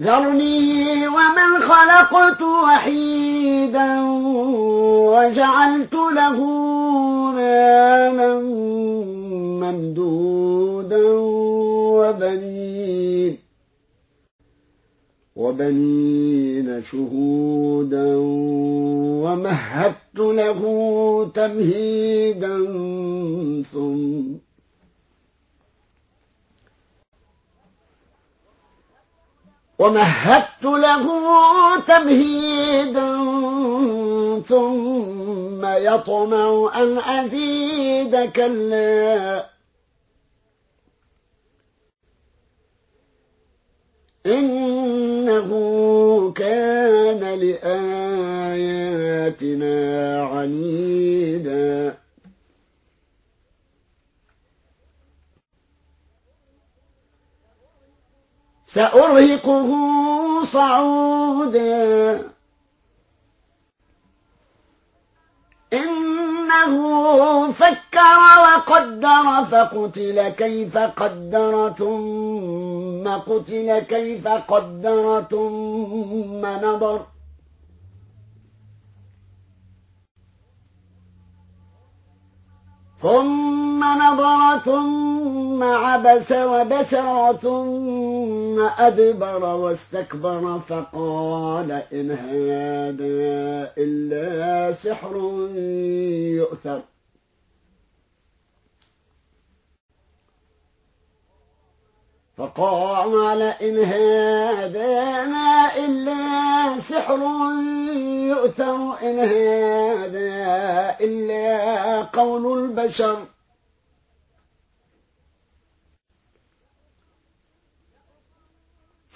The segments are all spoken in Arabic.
ذرني ومن خلقت وحيدا وجعلت له مالا ممدودا وبنين وبنين شهودا ومهدت له تمهيدا ثم ومهدت له تمهيدا ثم يطمع أن أزيد كلا. إنه كان لآياتنا عنيدا. سأرهقه صعودا. إنه فكر وقدر فقتل كيف قدر ثم قتل كيف قدر ثم نظر. ثم نظر ثم عبس وبسر ثم أدبر واستكبر فقال إن هذا إلا سحر يؤثر. فقال إن هذا ما إلا سحر يؤثر إن هذا إلا قول البشر.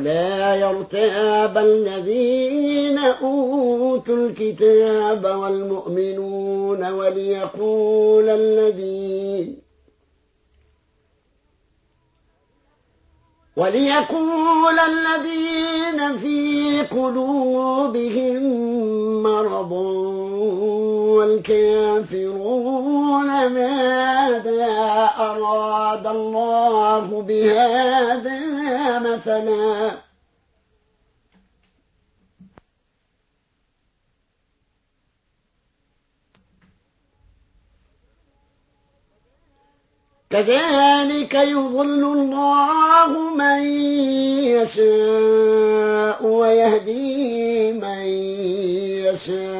ولا يرتاب الذين أوتوا الكتاب والمؤمنون وليقول الذين وليقول الذين في قلوبهم مرض والكافرون ماذا أراد الله بهذا مثلا؟ كذلك يضل الله من يشاء ويهدي من يشاء.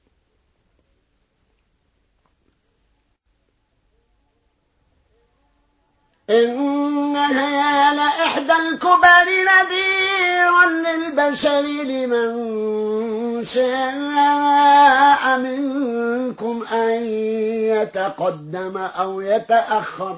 إنها لإحدى الكبر نذيرا للبشر لمن شاء منكم أن يتقدم أو يتأخر.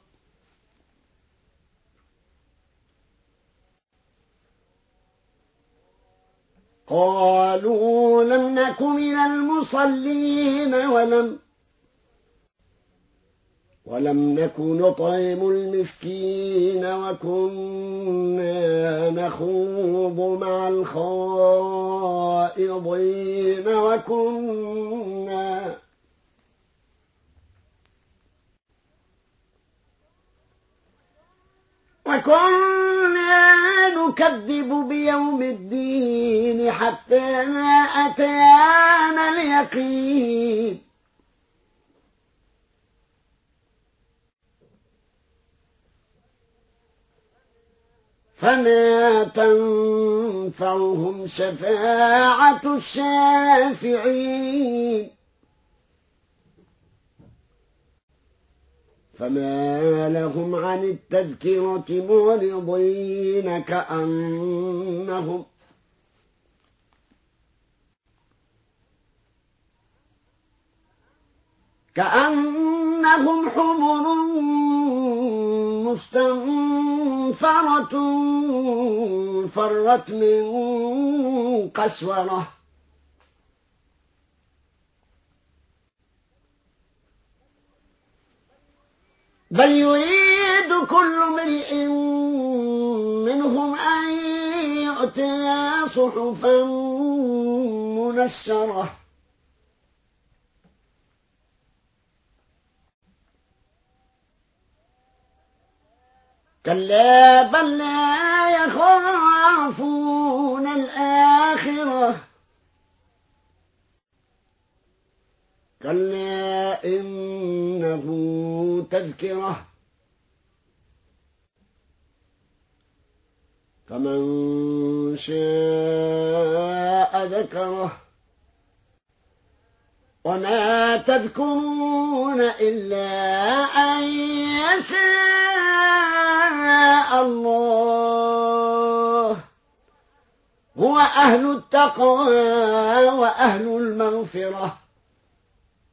قالوا لم نك من المصلين ولم ولم نك نطعم المسكين وكنا نخوض مع الخائضين وكنا وكنا نكذب بيوم الدين حتى ما أتانا اليقين. فما تنفعهم شفاعة الشافعين. فما لهم عن التذكرة معرضين كأنهم. كأنهم حمر مستنفرة فرت من قسورة. بل يريد كل امرئ منهم أن يؤتى صحفا منشرة. كلا بل لا يخافون الآخرة. كلا إنه تذكرة. فمن شاء ذكره. وما تذكرون إلا أن يشاء الله. هو أهل التقوى وأهل المغفرة.